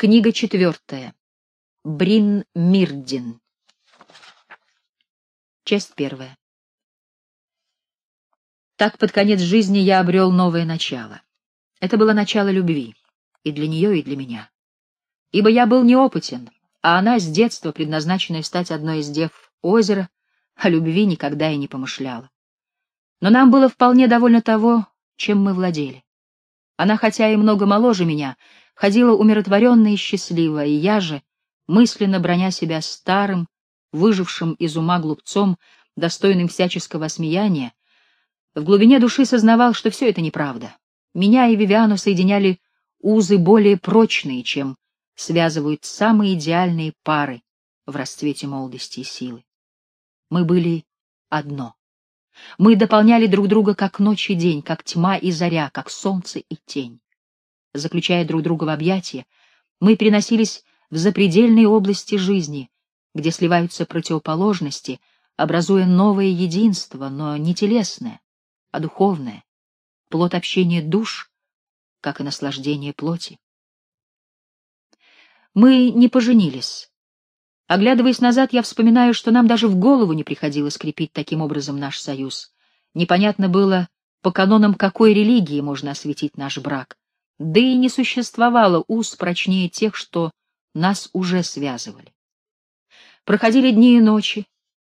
Книга четвертая. Брин Мирдин. Часть первая. Так под конец жизни я обрел новое начало. Это было начало любви, и для нее, и для меня. Ибо я был неопытен, а она с детства, предназначенная стать одной из дев озера, о любви никогда и не помышляла. Но нам было вполне довольно того, чем мы владели. Она, хотя и много моложе меня, ходила умиротворенная и счастливая, и я же, мысленно броня себя старым, выжившим из ума глупцом, достойным всяческого осмеяния, в глубине души сознавал, что все это неправда. Меня и Вивиану соединяли узы более прочные, чем связывают самые идеальные пары в расцвете молодости и силы. Мы были одно. Мы дополняли друг друга как ночь и день, как тьма и заря, как солнце и тень заключая друг друга в объятия, мы переносились в запредельные области жизни, где сливаются противоположности, образуя новое единство, но не телесное, а духовное, плод общения душ, как и наслаждение плоти. Мы не поженились. Оглядываясь назад, я вспоминаю, что нам даже в голову не приходило скрепить таким образом наш союз. Непонятно было, по канонам какой религии можно осветить наш брак, да и не существовало уз прочнее тех, что нас уже связывали. Проходили дни и ночи,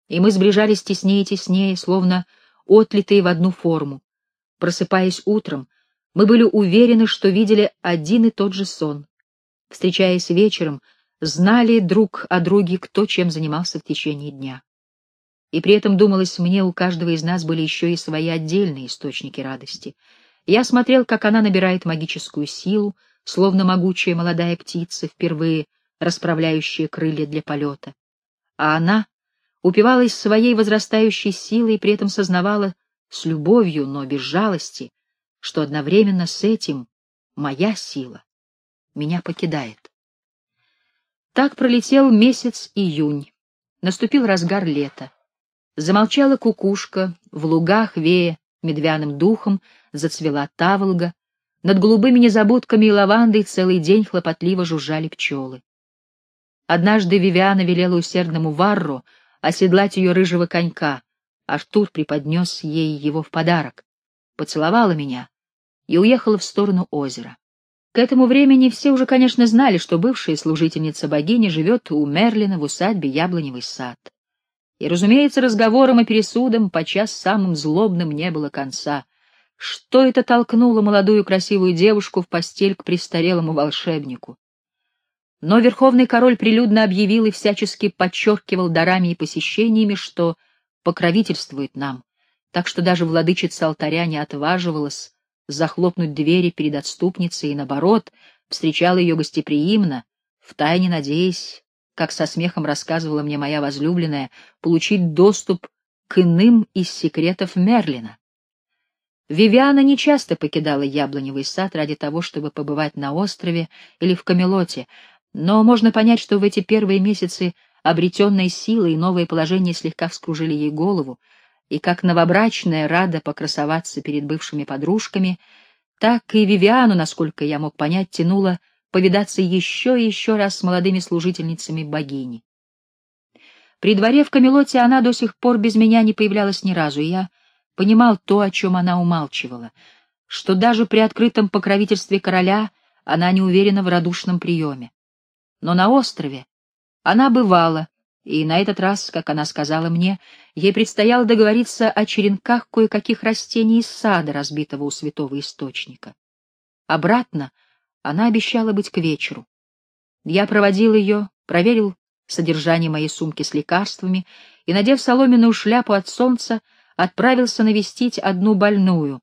и мы сближались теснее и теснее, словно отлитые в одну форму. Просыпаясь утром, мы были уверены, что видели один и тот же сон. Встречаясь вечером, знали друг о друге, кто чем занимался в течение дня. И при этом, думалось мне, у каждого из нас были еще и свои отдельные источники радости — я смотрел, как она набирает магическую силу, словно могучая молодая птица, впервые расправляющая крылья для полета. А она упивалась своей возрастающей силой и при этом сознавала с любовью, но без жалости, что одновременно с этим моя сила меня покидает. Так пролетел месяц июнь. Наступил разгар лета. Замолчала кукушка, в лугах вея медвяным духом зацвела таволга, над голубыми незабудками и лавандой целый день хлопотливо жужжали пчелы. Однажды Вивиана велела усердному Варру оседлать ее рыжего конька, Артур преподнес ей его в подарок, поцеловала меня и уехала в сторону озера. К этому времени все уже, конечно, знали, что бывшая служительница богини живет у Мерлина в усадьбе Яблоневый сад. И, разумеется, разговорам и пересудам, подчас самым злобным, не было конца. Что это толкнуло молодую красивую девушку в постель к престарелому волшебнику? Но верховный король прилюдно объявил и всячески подчеркивал дарами и посещениями, что покровительствует нам, так что даже владычица алтаря не отваживалась захлопнуть двери перед отступницей и, наоборот, встречала ее гостеприимно, втайне надеясь как со смехом рассказывала мне моя возлюбленная, получить доступ к иным из секретов Мерлина. Вивиана нечасто покидала яблоневый сад ради того, чтобы побывать на острове или в Камелоте, но можно понять, что в эти первые месяцы обретенная сила и новое положение слегка вскружили ей голову, и как новобрачная рада покрасоваться перед бывшими подружками, так и Вивиану, насколько я мог понять, тянула повидаться еще и еще раз с молодыми служительницами богини. При дворе в Камелоте она до сих пор без меня не появлялась ни разу, и я понимал то, о чем она умалчивала, что даже при открытом покровительстве короля она не уверена в радушном приеме. Но на острове она бывала, и на этот раз, как она сказала мне, ей предстояло договориться о черенках кое-каких растений из сада, разбитого у святого источника. Обратно — она обещала быть к вечеру. Я проводил ее, проверил содержание моей сумки с лекарствами и, надев соломенную шляпу от солнца, отправился навестить одну больную,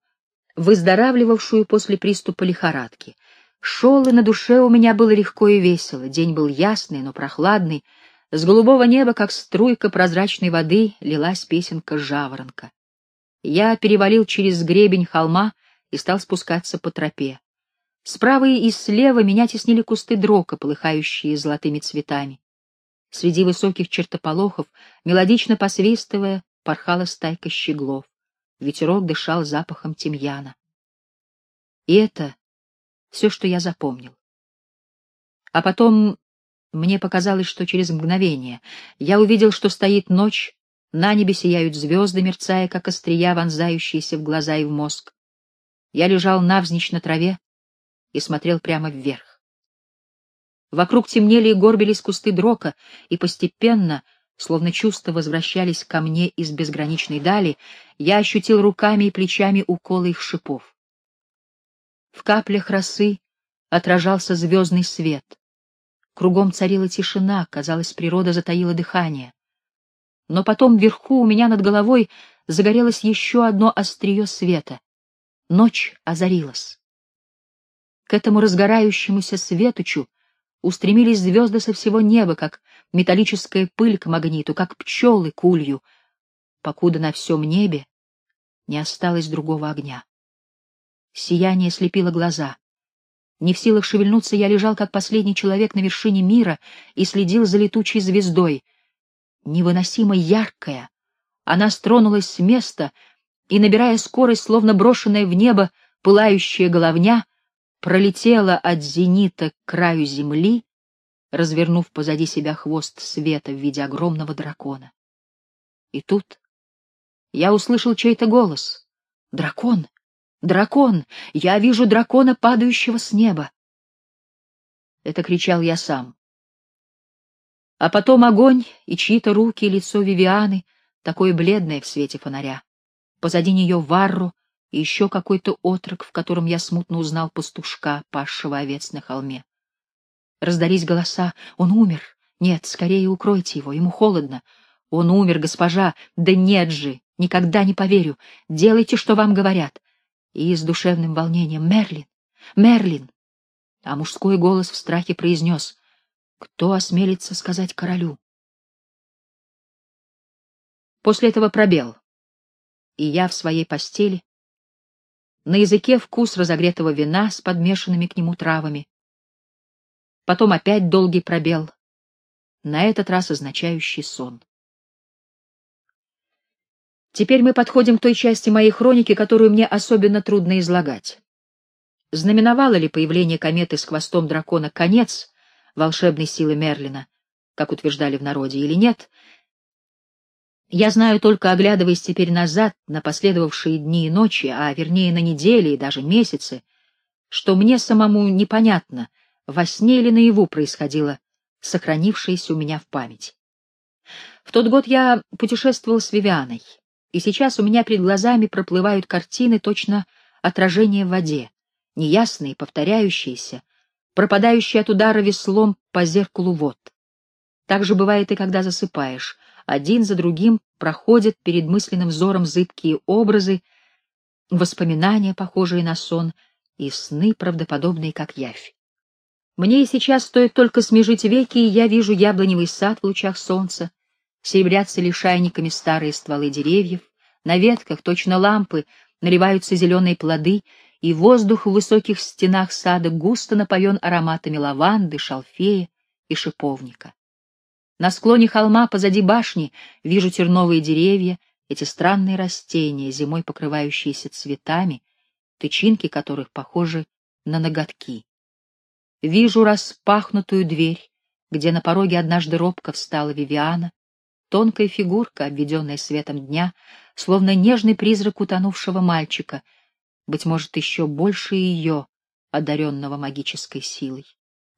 выздоравливавшую после приступа лихорадки. Шел, и на душе у меня было легко и весело. День был ясный, но прохладный. С голубого неба, как струйка прозрачной воды, лилась песенка жаворонка. Я перевалил через гребень холма и стал спускаться по тропе. Справа и слева меня теснили кусты дрока, полыхающие золотыми цветами. Среди высоких чертополохов, мелодично посвистывая, порхала стайка щеглов. Ветерок дышал запахом тимьяна. И это все, что я запомнил. А потом мне показалось, что через мгновение я увидел, что стоит ночь, на небе сияют звезды, мерцая, как острия, вонзающиеся в глаза и в мозг. Я лежал навзничь на траве и смотрел прямо вверх. Вокруг темнели и горбились кусты дрока, и постепенно, словно чувства возвращались ко мне из безграничной дали, я ощутил руками и плечами уколы их шипов. В каплях росы отражался звездный свет. Кругом царила тишина, казалось, природа затаила дыхание. Но потом вверху у меня над головой загорелось еще одно острие света. Ночь озарилась. К этому разгорающемуся светочу устремились звезды со всего неба, как металлическая пыль к магниту, как пчелы к улью, покуда на всем небе не осталось другого огня. Сияние слепило глаза. Не в силах шевельнуться, я лежал, как последний человек на вершине мира, и следил за летучей звездой. Невыносимо яркая, она стронулась с места и, набирая скорость, словно брошенная в небо пылающая головня, пролетела от зенита к краю земли, развернув позади себя хвост света в виде огромного дракона. И тут я услышал чей-то голос. «Дракон! Дракон! Я вижу дракона, падающего с неба!» Это кричал я сам. А потом огонь и чьи-то руки и лицо Вивианы, такое бледное в свете фонаря. Позади нее Варру, и еще какой-то отрок, в котором я смутно узнал пастушка, пасшего овец на холме. Раздались голоса. Он умер. Нет, скорее укройте его, ему холодно. Он умер, госпожа. Да нет же, никогда не поверю. Делайте, что вам говорят. И с душевным волнением. Мерлин! Мерлин! А мужской голос в страхе произнес. Кто осмелится сказать королю? После этого пробел. И я в своей постели, на языке вкус разогретого вина с подмешанными к нему травами. Потом опять долгий пробел, на этот раз означающий сон. Теперь мы подходим к той части моей хроники, которую мне особенно трудно излагать. Знаменовало ли появление кометы с хвостом дракона конец волшебной силы Мерлина, как утверждали в народе, или нет, я знаю только, оглядываясь теперь назад на последовавшие дни и ночи, а вернее на недели и даже месяцы, что мне самому непонятно, во сне или наяву происходило, сохранившееся у меня в памяти. В тот год я путешествовал с Вивианой, и сейчас у меня перед глазами проплывают картины точно отражения в воде, неясные, повторяющиеся, пропадающие от удара веслом по зеркалу вод. Так же бывает и когда засыпаешь — один за другим проходят перед мысленным взором зыбкие образы, воспоминания, похожие на сон, и сны, правдоподобные, как явь. Мне и сейчас стоит только смежить веки, и я вижу яблоневый сад в лучах солнца, серебрятся лишайниками старые стволы деревьев, на ветках, точно лампы, наливаются зеленые плоды, и воздух в высоких стенах сада густо напоен ароматами лаванды, шалфея и шиповника. На склоне холма позади башни вижу терновые деревья, эти странные растения, зимой покрывающиеся цветами, тычинки которых похожи на ноготки. Вижу распахнутую дверь, где на пороге однажды робко встала Вивиана, тонкая фигурка, обведенная светом дня, словно нежный призрак утонувшего мальчика, быть может, еще больше ее, одаренного магической силой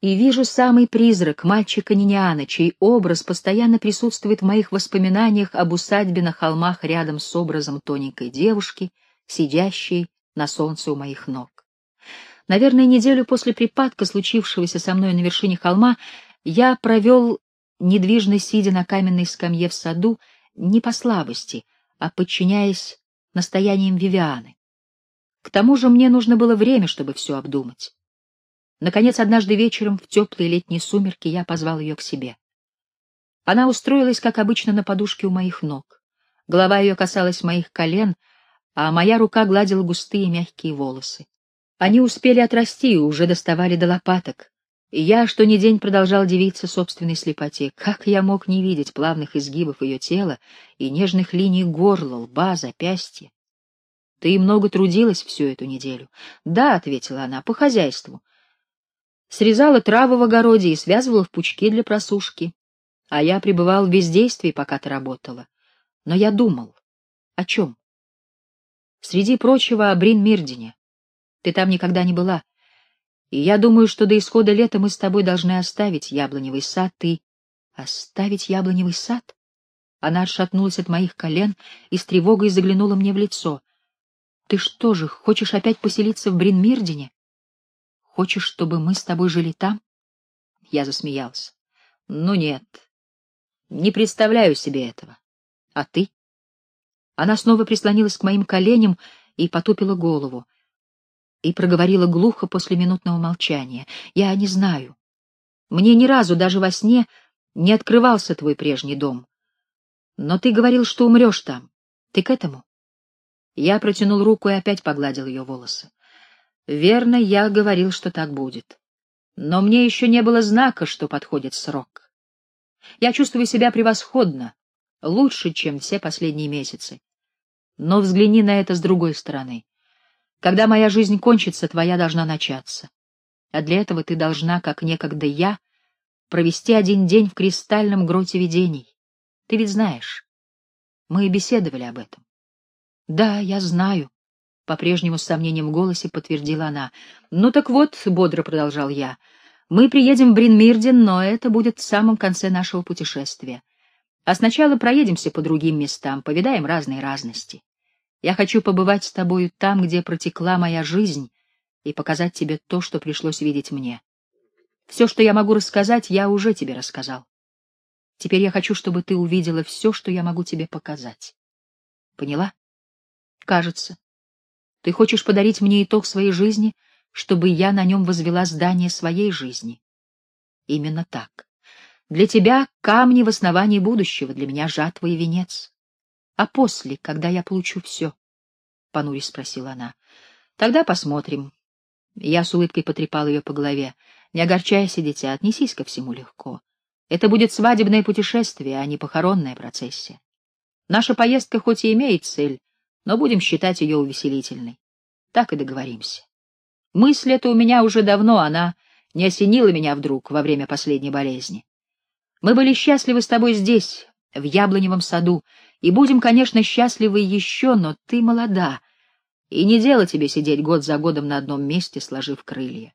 и вижу самый призрак мальчика Ниниана, чей образ постоянно присутствует в моих воспоминаниях об усадьбе на холмах рядом с образом тоненькой девушки, сидящей на солнце у моих ног. Наверное, неделю после припадка, случившегося со мной на вершине холма, я провел, недвижно сидя на каменной скамье в саду, не по слабости, а подчиняясь настояниям Вивианы. К тому же мне нужно было время, чтобы все обдумать. Наконец, однажды вечером, в теплые летние сумерки, я позвал ее к себе. Она устроилась, как обычно, на подушке у моих ног. Голова ее касалась моих колен, а моя рука гладила густые мягкие волосы. Они успели отрасти и уже доставали до лопаток. Я, что ни день, продолжал дивиться собственной слепоте. Как я мог не видеть плавных изгибов ее тела и нежных линий горла, лба, запястья? — Ты много трудилась всю эту неделю. — Да, — ответила она, — по хозяйству. Срезала травы в огороде и связывала в пучки для просушки. А я пребывал в бездействии, пока ты работала. Но я думал. О чем? Среди прочего, о Брин-Мирдине. Ты там никогда не была. И я думаю, что до исхода лета мы с тобой должны оставить яблоневый сад. Ты... Оставить яблоневый сад? Она отшатнулась от моих колен и с тревогой заглянула мне в лицо. Ты что же, хочешь опять поселиться в Бринмирдине? Хочешь, чтобы мы с тобой жили там? Я засмеялся. Ну нет. Не представляю себе этого. А ты? Она снова прислонилась к моим коленям и потупила голову и проговорила глухо после минутного молчания. «Я не знаю. Мне ни разу, даже во сне, не открывался твой прежний дом. Но ты говорил, что умрешь там. Ты к этому?» Я протянул руку и опять погладил ее волосы. «Верно, я говорил, что так будет. Но мне еще не было знака, что подходит срок. Я чувствую себя превосходно, лучше, чем все последние месяцы. Но взгляни на это с другой стороны. Когда моя жизнь кончится, твоя должна начаться. А для этого ты должна, как некогда я, провести один день в кристальном гроте видений. Ты ведь знаешь. Мы и беседовали об этом. Да, я знаю. По-прежнему с сомнением в голосе подтвердила она. Ну так вот, бодро продолжал я. Мы приедем в Бринмирден, но это будет в самом конце нашего путешествия. А сначала проедемся по другим местам, повидаем разные разности. Я хочу побывать с тобою там, где протекла моя жизнь, и показать тебе то, что пришлось видеть мне. Все, что я могу рассказать, я уже тебе рассказал. Теперь я хочу, чтобы ты увидела все, что я могу тебе показать. Поняла? Кажется. Ты хочешь подарить мне итог своей жизни, чтобы я на нем возвела здание своей жизни. Именно так. Для тебя камни в основании будущего, для меня жатва и венец. А после, когда я получу все? — понурясь спросила она. — Тогда посмотрим. Я с улыбкой потрепал ее по голове. Не огорчайся, дитя, отнесись ко всему легко. Это будет свадебное путешествие, а не похоронная процессия. Наша поездка хоть и имеет цель, но будем считать ее увеселительной. Так и договоримся. Мысль эта у меня уже давно, она не осенила меня вдруг во время последней болезни. Мы были счастливы с тобой здесь, в яблоневом саду, и будем, конечно, счастливы еще, но ты молода, и не дело тебе сидеть год за годом на одном месте, сложив крылья.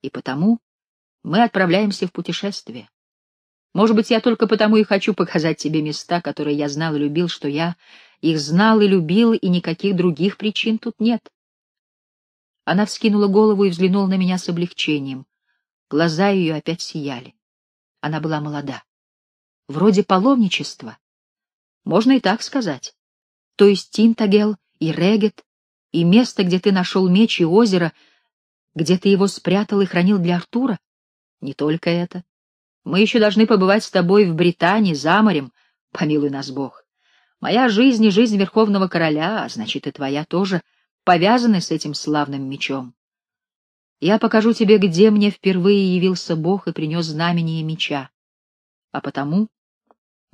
И потому мы отправляемся в путешествие. Может быть, я только потому и хочу показать тебе места, которые я знал и любил, что я их знал и любил, и никаких других причин тут нет. Она вскинула голову и взглянула на меня с облегчением. Глаза ее опять сияли. Она была молода. Вроде паломничества. Можно и так сказать. То есть Тинтагел и Регет, и место, где ты нашел меч и озеро, где ты его спрятал и хранил для Артура. Не только это. Мы еще должны побывать с тобой в Британии, за морем, помилуй нас Бог. Моя жизнь и жизнь Верховного Короля, а значит и твоя тоже, повязаны с этим славным мечом. Я покажу тебе, где мне впервые явился Бог и принес знамение меча. А потому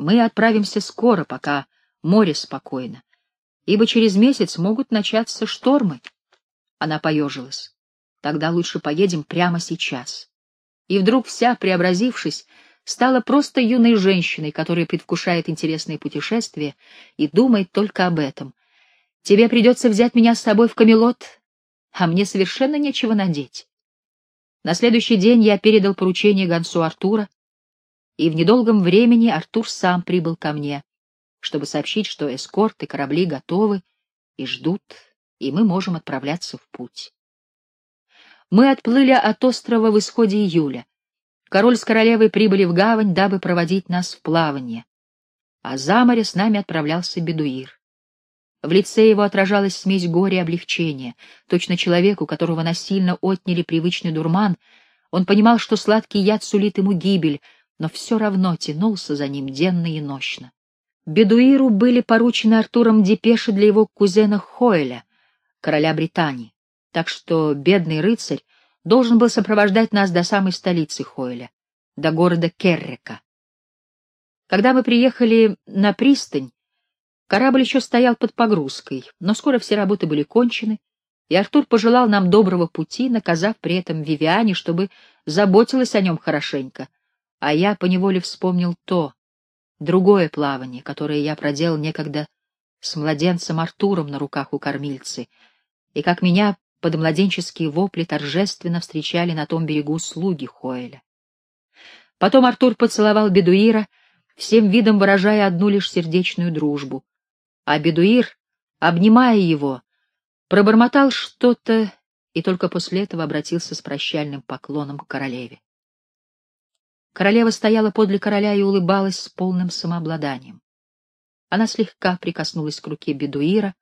мы отправимся скоро, пока море спокойно, ибо через месяц могут начаться штормы. Она поежилась. Тогда лучше поедем прямо сейчас. И вдруг вся, преобразившись, стала просто юной женщиной, которая предвкушает интересные путешествия и думает только об этом. Тебе придется взять меня с собой в Камелот, а мне совершенно нечего надеть. На следующий день я передал поручение гонцу Артура, и в недолгом времени Артур сам прибыл ко мне, чтобы сообщить, что эскорт и корабли готовы и ждут, и мы можем отправляться в путь. Мы отплыли от острова в исходе июля. Король с королевой прибыли в гавань, дабы проводить нас в плавание. А за море с нами отправлялся бедуир. В лице его отражалась смесь горя и облегчения. Точно человеку, которого насильно отняли привычный дурман, он понимал, что сладкий яд сулит ему гибель, но все равно тянулся за ним денно и нощно. Бедуиру были поручены Артуром депеши для его кузена Хоэля, короля Британии, так что бедный рыцарь должен был сопровождать нас до самой столицы Хоэля, до города Керрека. Когда мы приехали на пристань, корабль еще стоял под погрузкой, но скоро все работы были кончены, и Артур пожелал нам доброго пути, наказав при этом Вивиане, чтобы заботилась о нем хорошенько, а я поневоле вспомнил то, другое плавание, которое я проделал некогда с младенцем Артуром на руках у кормильцы, и как меня под младенческие вопли торжественно встречали на том берегу слуги Хоэля. Потом Артур поцеловал Бедуира, всем видом выражая одну лишь сердечную дружбу, а Бедуир, обнимая его, пробормотал что-то и только после этого обратился с прощальным поклоном к королеве. Королева стояла подле короля и улыбалась с полным самообладанием. Она слегка прикоснулась к руке Бедуира,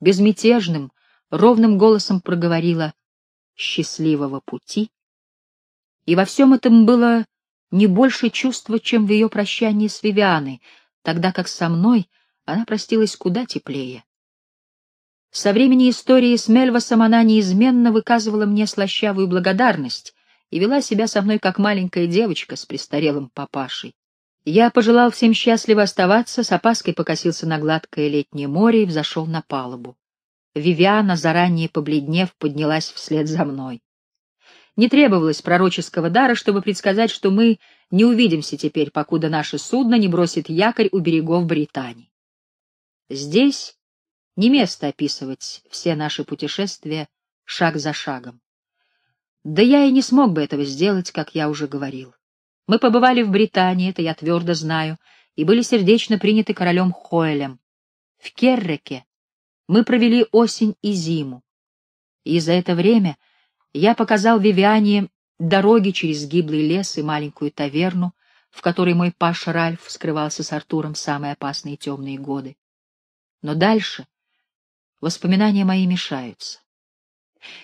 безмятежным, ровным голосом проговорила «счастливого пути», и во всем этом было не больше чувства, чем в ее прощании с Вивианой, тогда как со мной она простилась куда теплее. Со времени истории с Мельвасом она неизменно выказывала мне слащавую благодарность и вела себя со мной как маленькая девочка с престарелым папашей. Я пожелал всем счастливо оставаться, с опаской покосился на гладкое летнее море и взошел на палубу. Вивиана, заранее побледнев, поднялась вслед за мной. Не требовалось пророческого дара, чтобы предсказать, что мы не увидимся теперь, покуда наше судно не бросит якорь у берегов Британии. Здесь не место описывать все наши путешествия шаг за шагом. Да я и не смог бы этого сделать, как я уже говорил. Мы побывали в Британии, это я твердо знаю, и были сердечно приняты королем Хоэлем. В Керреке мы провели осень и зиму. И за это время я показал Вивиане дороги через гиблый лес и маленькую таверну, в которой мой паш Ральф скрывался с Артуром в самые опасные темные годы. Но дальше воспоминания мои мешаются.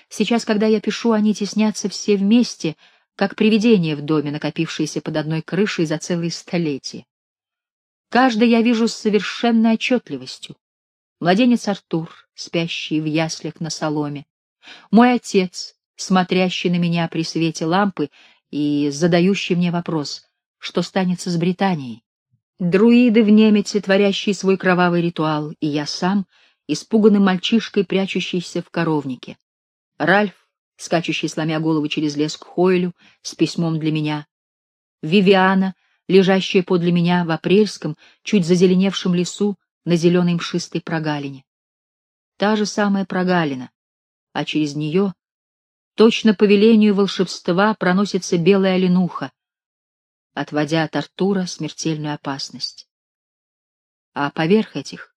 Сейчас, когда я пишу, они теснятся все вместе, как привидения в доме, накопившиеся под одной крышей за целые столетия. Каждый я вижу с совершенной отчетливостью. Младенец Артур, спящий в яслях на соломе, мой отец, смотрящий на меня при свете лампы и задающий мне вопрос, что станется с Британией. Друиды в немете, творящие свой кровавый ритуал, и я сам, испуганным мальчишкой, прячущийся в коровнике. Ральф, скачущий, сломя голову через лес к Хойлю, с письмом для меня. Вивиана, лежащая подле меня в апрельском, чуть зазеленевшем лесу на зеленой мшистой прогалине. Та же самая прогалина, а через нее, точно по велению волшебства, проносится белая оленуха, отводя от Артура смертельную опасность. А поверх этих,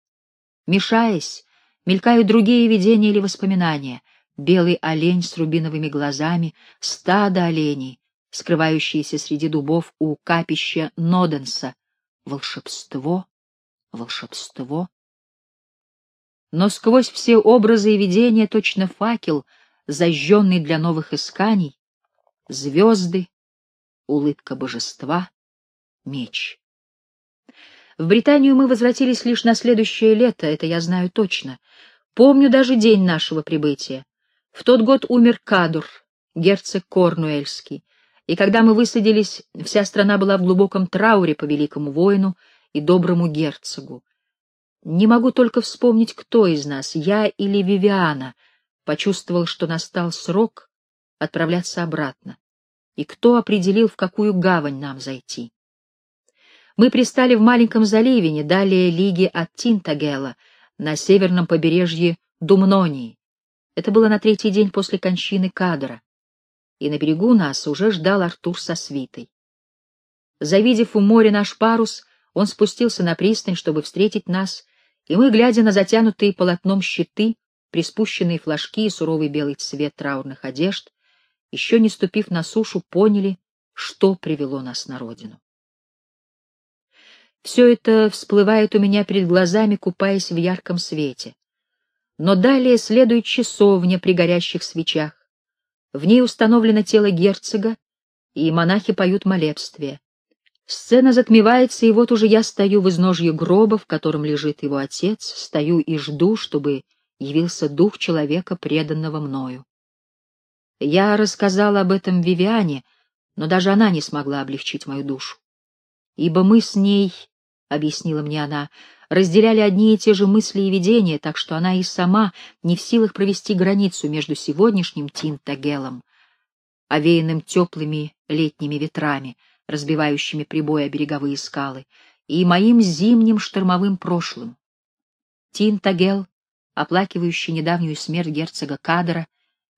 мешаясь, мелькают другие видения или воспоминания — белый олень с рубиновыми глазами, стадо оленей, скрывающиеся среди дубов у капища Ноденса. Волшебство, волшебство. Но сквозь все образы и видения точно факел, зажженный для новых исканий, звезды, улыбка божества, меч. В Британию мы возвратились лишь на следующее лето, это я знаю точно. Помню даже день нашего прибытия. В тот год умер Кадур, герцог Корнуэльский, и когда мы высадились, вся страна была в глубоком трауре по великому воину и доброму герцогу. Не могу только вспомнить, кто из нас, я или Вивиана, почувствовал, что настал срок отправляться обратно, и кто определил, в какую гавань нам зайти. Мы пристали в маленьком заливе, далее лиги от Тинтагела, на северном побережье Думнонии, это было на третий день после кончины Кадра, и на берегу нас уже ждал Артур со свитой. Завидев у моря наш парус, он спустился на пристань, чтобы встретить нас, и мы, глядя на затянутые полотном щиты, приспущенные флажки и суровый белый цвет траурных одежд, еще не ступив на сушу, поняли, что привело нас на родину. Все это всплывает у меня перед глазами, купаясь в ярком свете. Но далее следует часовня при горящих свечах. В ней установлено тело герцога, и монахи поют молебствие. Сцена затмевается, и вот уже я стою в изножье гроба, в котором лежит его отец, стою и жду, чтобы явился дух человека, преданного мною. Я рассказала об этом Вивиане, но даже она не смогла облегчить мою душу, ибо мы с ней объяснила мне она, разделяли одни и те же мысли и видения, так что она и сама не в силах провести границу между сегодняшним Тинтагелом, овеянным теплыми летними ветрами, разбивающими прибои о береговые скалы, и моим зимним штормовым прошлым. Тинтагел, оплакивающий недавнюю смерть герцога Кадра,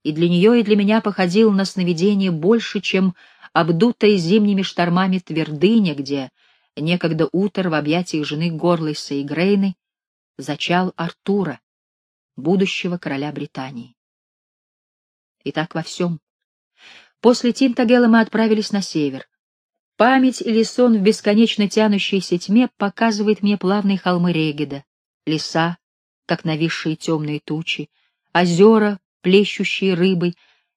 и для нее и для меня походил на сновидение больше, чем обдутая зимними штормами твердыня, где некогда утро в объятиях жены Горлайса и Грейны зачал Артура, будущего короля Британии. И так во всем. После Тинтагела мы отправились на север. Память или сон в бесконечно тянущейся тьме показывает мне плавные холмы Регеда, леса, как нависшие темные тучи, озера, плещущие рыбой,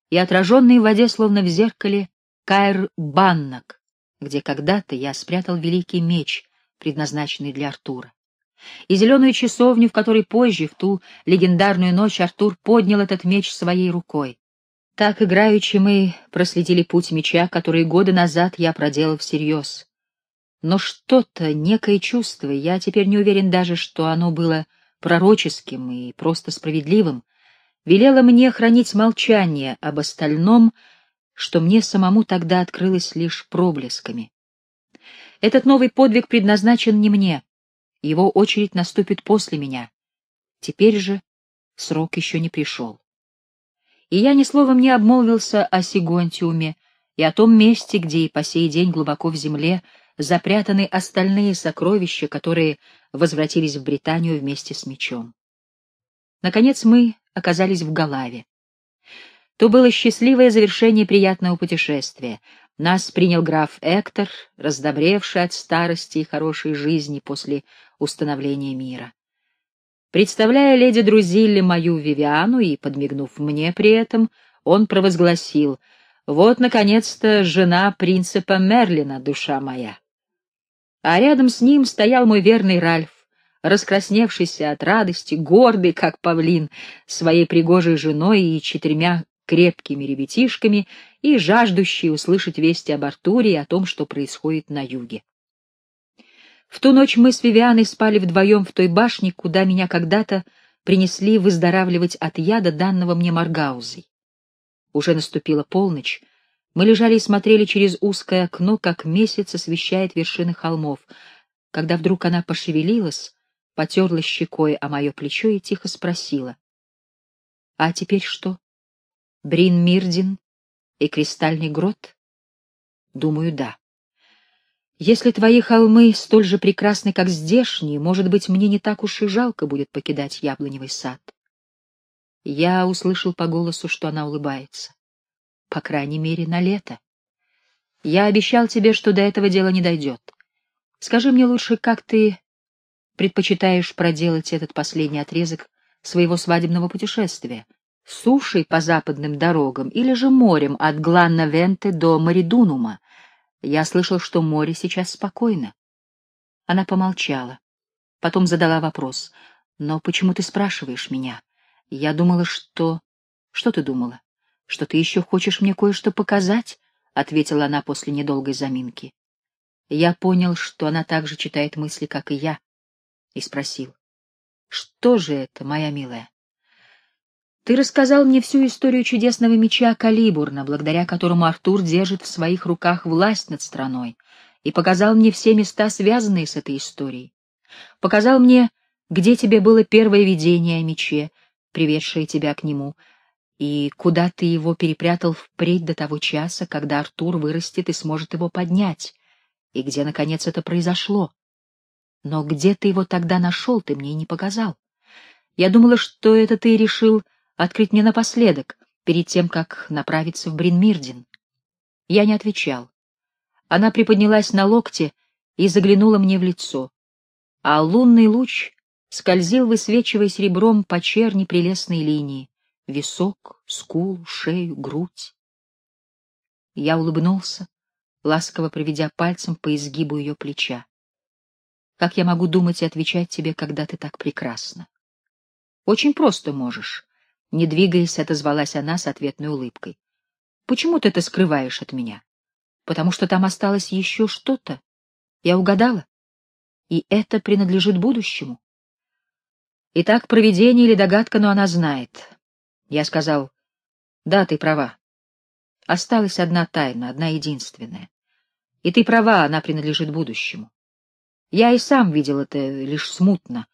и отраженные в воде, словно в зеркале, Каэр-Баннак, где когда-то я спрятал великий меч, предназначенный для Артура. И зеленую часовню, в которой позже, в ту легендарную ночь, Артур поднял этот меч своей рукой. Так играючи мы проследили путь меча, который годы назад я проделал всерьез. Но что-то, некое чувство, я теперь не уверен даже, что оно было пророческим и просто справедливым, велело мне хранить молчание об остальном, что мне самому тогда открылось лишь проблесками. Этот новый подвиг предназначен не мне, его очередь наступит после меня. Теперь же срок еще не пришел. И я ни словом не обмолвился о Сигонтиуме и о том месте, где и по сей день глубоко в земле запрятаны остальные сокровища, которые возвратились в Британию вместе с мечом. Наконец мы оказались в Галаве. То было счастливое завершение приятного путешествия. Нас принял граф Эктор, раздобревший от старости и хорошей жизни после установления мира. Представляя леди Друзилли мою Вивиану и подмигнув мне при этом, он провозгласил «Вот, наконец-то, жена принципа Мерлина, душа моя». А рядом с ним стоял мой верный Ральф, раскрасневшийся от радости, гордый, как павлин, своей пригожей женой и четырьмя крепкими ребятишками и жаждущий услышать вести об Артуре и о том, что происходит на юге. В ту ночь мы с Вивианой спали вдвоем в той башне, куда меня когда-то принесли выздоравливать от яда, данного мне Маргаузой. Уже наступила полночь. Мы лежали и смотрели через узкое окно, как месяц освещает вершины холмов, когда вдруг она пошевелилась, потерла щекой о мое плечо и тихо спросила. — А теперь что? Брин Мирдин и Кристальный грот? Думаю, да. Если твои холмы столь же прекрасны, как здешние, может быть, мне не так уж и жалко будет покидать яблоневый сад. Я услышал по голосу, что она улыбается. По крайней мере, на лето. Я обещал тебе, что до этого дела не дойдет. Скажи мне лучше, как ты предпочитаешь проделать этот последний отрезок своего свадебного путешествия? Сушей по западным дорогам или же морем от Гланна-Венте до Маридунума. Я слышал, что море сейчас спокойно. Она помолчала, потом задала вопрос. «Но почему ты спрашиваешь меня? Я думала, что...» «Что ты думала? Что ты еще хочешь мне кое-что показать?» — ответила она после недолгой заминки. Я понял, что она так же читает мысли, как и я, и спросил. «Что же это, моя милая?» Ты рассказал мне всю историю чудесного меча Калибурна, благодаря которому Артур держит в своих руках власть над страной, и показал мне все места, связанные с этой историей. Показал мне, где тебе было первое видение о мече, приведшее тебя к нему, и куда ты его перепрятал впредь до того часа, когда Артур вырастет и сможет его поднять, и где, наконец, это произошло. Но где ты его тогда нашел, ты мне не показал. Я думала, что это ты решил открыть мне напоследок, перед тем, как направиться в Бринмирдин. Я не отвечал. Она приподнялась на локте и заглянула мне в лицо, а лунный луч скользил, высвечивая серебром по черни прелестной линии — висок, скул, шею, грудь. Я улыбнулся, ласково проведя пальцем по изгибу ее плеча. Как я могу думать и отвечать тебе, когда ты так прекрасна? Очень просто можешь. Не двигаясь, отозвалась она с ответной улыбкой. Почему ты это скрываешь от меня? Потому что там осталось еще что-то. Я угадала? И это принадлежит будущему. Итак, провидение или догадка, но она знает. Я сказал, да, ты права. Осталась одна тайна, одна единственная. И ты права, она принадлежит будущему. Я и сам видел это лишь смутно,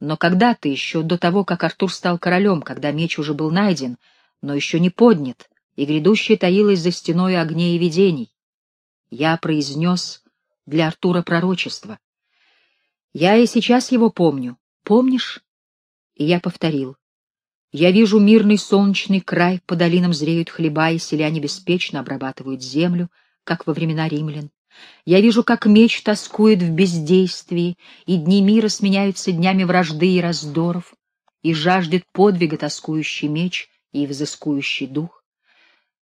но когда-то, еще до того, как Артур стал королем, когда меч уже был найден, но еще не поднят, и грядущее таилось за стеной огней и видений, я произнес для Артура пророчество. Я и сейчас его помню. Помнишь? И я повторил. Я вижу мирный солнечный край, по долинам зреют хлеба, и селяне беспечно обрабатывают землю, как во времена римлян. Я вижу, как меч тоскует в бездействии, и дни мира сменяются днями вражды и раздоров, и жаждет подвига тоскующий меч и взыскующий дух.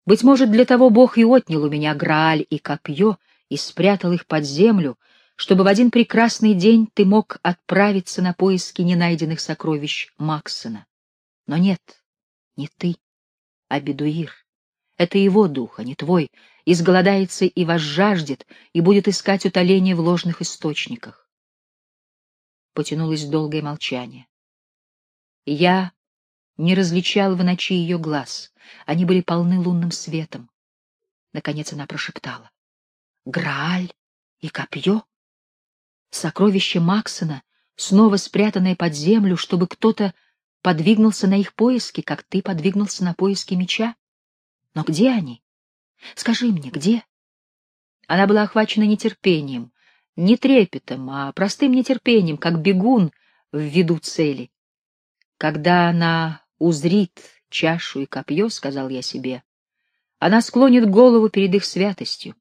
Быть может, для того Бог и отнял у меня Грааль и копье и спрятал их под землю, чтобы в один прекрасный день ты мог отправиться на поиски ненайденных сокровищ Максона. Но нет, не ты, а Бедуир. Это его дух, а не твой, изголодается и возжаждет, и будет искать утоление в ложных источниках. Потянулось долгое молчание. Я не различал в ночи ее глаз, они были полны лунным светом. Наконец она прошептала. Грааль и копье? Сокровище Максона, снова спрятанное под землю, чтобы кто-то подвигнулся на их поиски, как ты подвигнулся на поиски меча? Но где они? Скажи мне, где? Она была охвачена нетерпением, не трепетом, а простым нетерпением, как бегун в виду цели. Когда она узрит чашу и копье, — сказал я себе, — она склонит голову перед их святостью.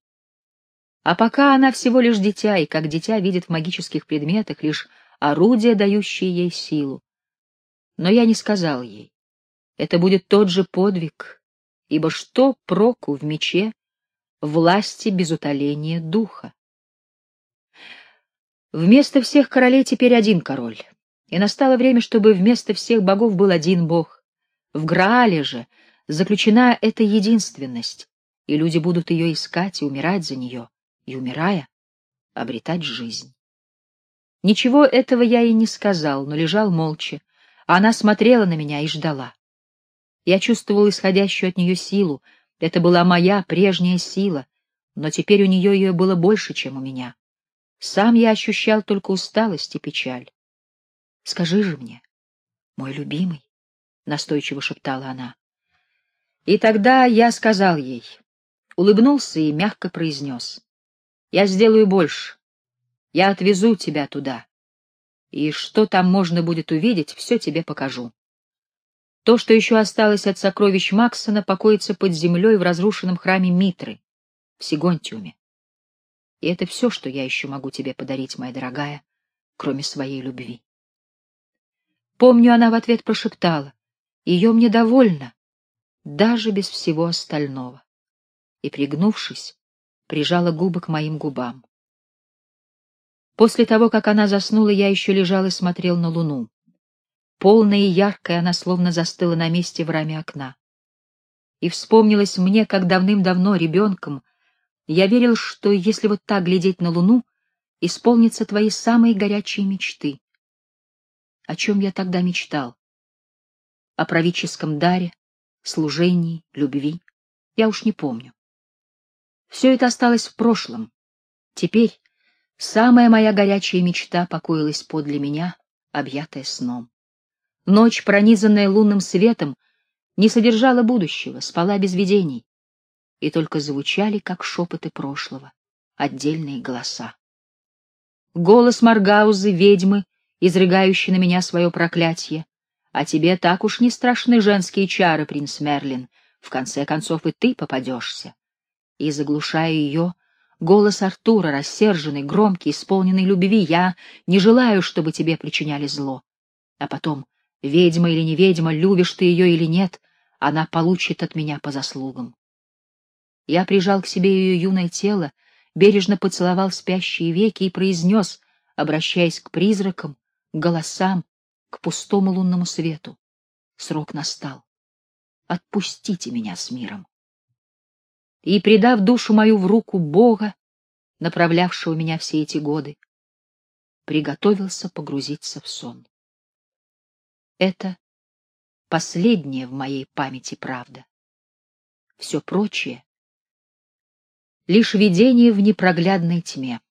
А пока она всего лишь дитя, и как дитя видит в магических предметах лишь орудие, дающее ей силу. Но я не сказал ей. Это будет тот же подвиг, ибо что проку в мече власти без утоления духа? Вместо всех королей теперь один король, и настало время, чтобы вместо всех богов был один бог. В Граале же заключена эта единственность, и люди будут ее искать и умирать за нее, и, умирая, обретать жизнь. Ничего этого я ей не сказал, но лежал молча, а она смотрела на меня и ждала. Я чувствовал исходящую от нее силу. Это была моя прежняя сила, но теперь у нее ее было больше, чем у меня. Сам я ощущал только усталость и печаль. — Скажи же мне, мой любимый, — настойчиво шептала она. И тогда я сказал ей, улыбнулся и мягко произнес. — Я сделаю больше. Я отвезу тебя туда. И что там можно будет увидеть, все тебе покажу. То, что еще осталось от сокровищ Максона, покоится под землей в разрушенном храме Митры, в Сигонтиуме. И это все, что я еще могу тебе подарить, моя дорогая, кроме своей любви. Помню, она в ответ прошептала, ее мне довольно, даже без всего остального. И, пригнувшись, прижала губы к моим губам. После того, как она заснула, я еще лежал и смотрел на луну. Полная и яркая, она словно застыла на месте в раме окна. И вспомнилось мне, как давным-давно, ребенком, я верил, что если вот так глядеть на луну, исполнятся твои самые горячие мечты. О чем я тогда мечтал? О правительском даре, служении, любви. Я уж не помню. Все это осталось в прошлом. Теперь самая моя горячая мечта покоилась подле меня, объятая сном. Ночь, пронизанная лунным светом, не содержала будущего, спала без видений, и только звучали, как шепоты прошлого, отдельные голоса. Голос Маргаузы, ведьмы, изрыгающей на меня свое проклятие. А тебе так уж не страшны женские чары, принц Мерлин, в конце концов и ты попадешься. И, заглушая ее, голос Артура, рассерженный, громкий, исполненный любви, я не желаю, чтобы тебе причиняли зло. А потом Ведьма или не ведьма, любишь ты ее или нет, она получит от меня по заслугам. Я прижал к себе ее юное тело, бережно поцеловал спящие веки и произнес, обращаясь к призракам, к голосам, к пустому лунному свету. Срок настал. Отпустите меня с миром. И, предав душу мою в руку Бога, направлявшего меня все эти годы, приготовился погрузиться в сон. Это последняя в моей памяти правда. Все прочее — лишь видение в непроглядной тьме.